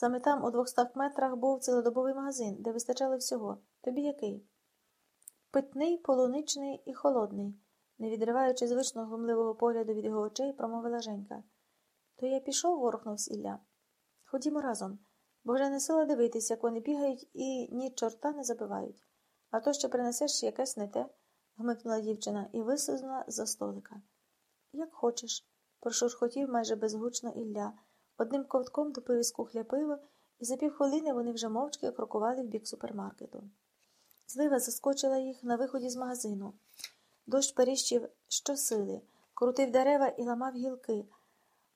Саме там, у двохстах метрах, був цілодобовий магазин, де вистачало всього. Тобі який? Питний, полуничний і холодний, не відриваючи звичного глумливого погляду від його очей, промовила Женька. То я пішов, ворухнувся Ілля. Ходімо разом, бо вже не сила дивитись, як вони бігають і ні чорта не забивають. А то ще принесеш якесь не те, гмикнула дівчина і висунула за столика. Як хочеш, прошурхотів майже безгучно Ілля. Одним ковтком допив із кухля пиво, і за півхвилини вони вже мовчки крокували в бік супермаркету. Злива заскочила їх на виході з магазину. Дощ періщив щосили, крутив дерева і ламав гілки,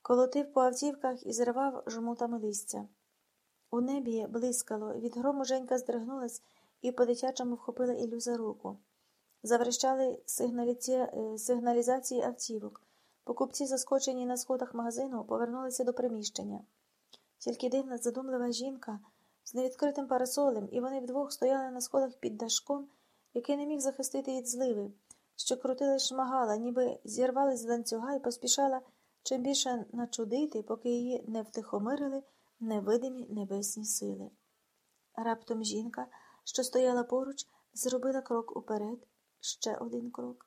колотив по автівках і зривав жмутами листя. У небі блискало, від грому Женька здригнулась і по-дитячому вхопила Іллю за руку. Заврещали сигналіці... сигналізації автівок. Покупці, заскочені на сходах магазину, повернулися до приміщення. Тільки дивна, задумлива жінка з невідкритим парасолем, і вони вдвох стояли на сходах під дашком, який не міг захистити від зливи, що крутила шмагала, ніби зірвали з ланцюга і поспішала чим більше начудити, поки її не втихомирили невидимі небесні сили. Раптом жінка, що стояла поруч, зробила крок уперед, ще один крок.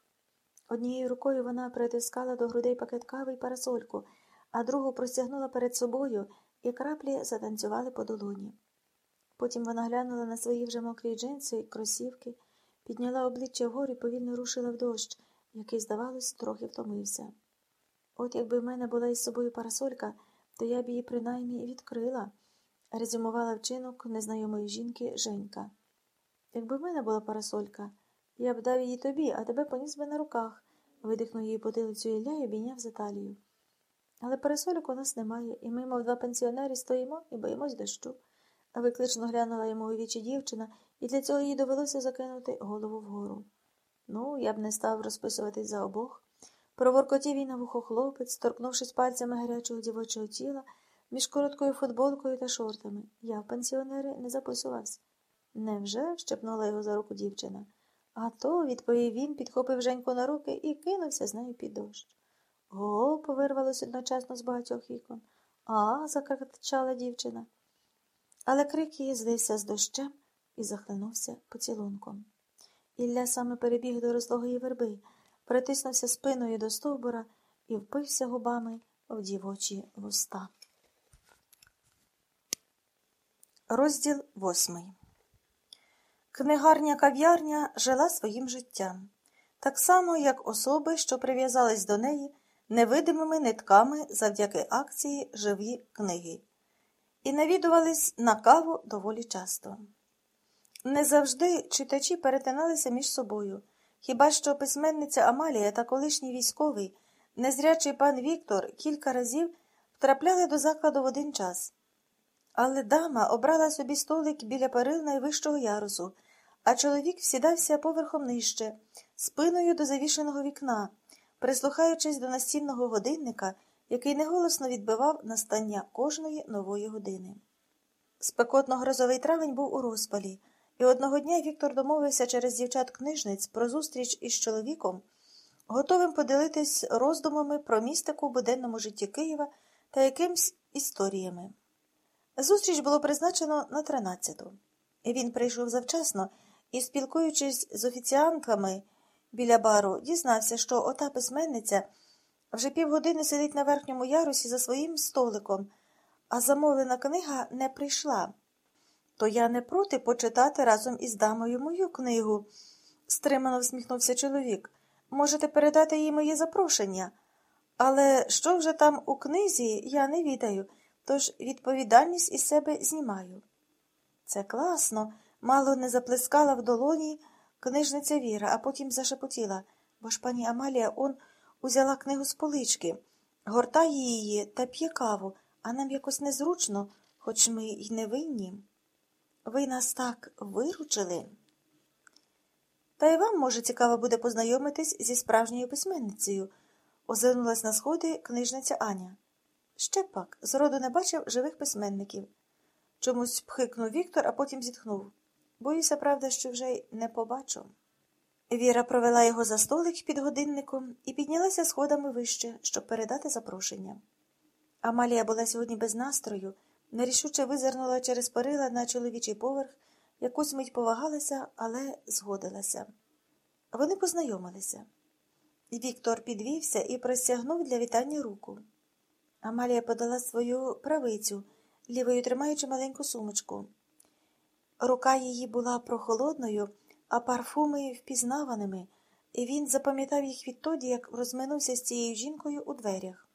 Однією рукою вона притискала до грудей пакет кави й парасольку, а другу простягнула перед собою, і краплі затанцювали по долоні. Потім вона глянула на свої вже мокрі джинси кросівки, підняла обличчя вгору і повільно рушила в дощ, який, здавалось, трохи втомився. От якби в мене була із собою парасолька, то я б її принаймні відкрила, резюмувала вчинок незнайомої жінки Женька. Якби в мене була парасолька, я б дав її тобі, а тебе поніс би на руках, видихнув її потилицю Ілля і обійняв за талію. Але парасольок у нас немає, і ми, мов два пенсіонери, стоїмо і боїмось дощу. Виклично глянула йому у вічі дівчина, і для цього їй довелося закинути голову вгору. Ну, я б не став розписуватись за обох. Проворкотів він на вухо хлопець, торкнувшись пальцями гарячого дівочого тіла між короткою футболкою та шортами. Я в пенсіонери не записувався. Невже? щепнула його за руку дівчина. А то, відповів він, підхопив Женьку на руки і кинувся з нею під дощ. Го, повирвалось одночасно з багатьох вікон. А, закричала дівчина. Але крик її злився з дощем і захлинувся поцілунком. Ілля саме перебіг до розлогої верби, притиснувся спиною до стовбура і впився губами в дівочі вуста. Розділ восьмий Книгарня кав'ярня жила своїм життям, так само, як особи, що прив'язались до неї невидимими нитками завдяки акції живі книги, і навідувались на каву доволі часто. Не завжди читачі перетиналися між собою, хіба що письменниця Амалія та колишній військовий, незрячий пан Віктор кілька разів втрапляли до закладу в один час. Але дама обрала собі столик біля перил найвищого ярусу а чоловік сідався поверхом нижче, спиною до завішеного вікна, прислухаючись до настільного годинника, який неголосно відбивав настання кожної нової години. Спекотно грозовий травень був у розпалі, і одного дня Віктор домовився через дівчат книжниць про зустріч із чоловіком, готовим поділитись роздумами про містику в буденному житті Києва та якимсь історіями. Зустріч було призначено на тринадцяту. Він прийшов завчасно і, спілкуючись з офіціантками біля бару, дізнався, що ота письменниця вже півгодини сидить на верхньому ярусі за своїм столиком, а замовлена книга не прийшла. То я не проти почитати разом із дамою мою книгу, стримано всміхнувся чоловік. Можете передати їй моє запрошення. Але що вже там у книзі, я не відаю, тож відповідальність із себе знімаю. Це класно мало не заплескала в долоні книжниця Віра, а потім зашепотіла, бо ж пані Амалія он узяла книгу з полички, гортає її та п'є каву, а нам якось незручно, хоч ми й не винні. Ви нас так виручили. Та й вам, може, цікаво буде познайомитись зі справжньою письменницею, озирнулась на сходи книжниця Аня. Ще пак, зроду не бачив живих письменників. Чомусь пхикнув Віктор, а потім зітхнув. Боюся, правда, що вже й не побачу. Віра провела його за столик під годинником і піднялася сходами вище, щоб передати запрошення. Амалія була сьогодні без настрою, Нерішуче визирнула через перила на чоловічий поверх, якусь мить повагалася, але згодилася. Вони познайомилися. Віктор підвівся і простягнув для вітання руку. Амалія подала свою правицю, лівою тримаючи маленьку сумочку. Рука її була прохолодною, а парфуми впізнаваними, і він запам'ятав їх відтоді, як розминувся з цією жінкою у дверях.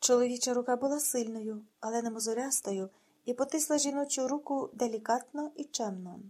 Чоловіча рука була сильною, але не мозолястою, і потисла жіночу руку делікатно і чемно.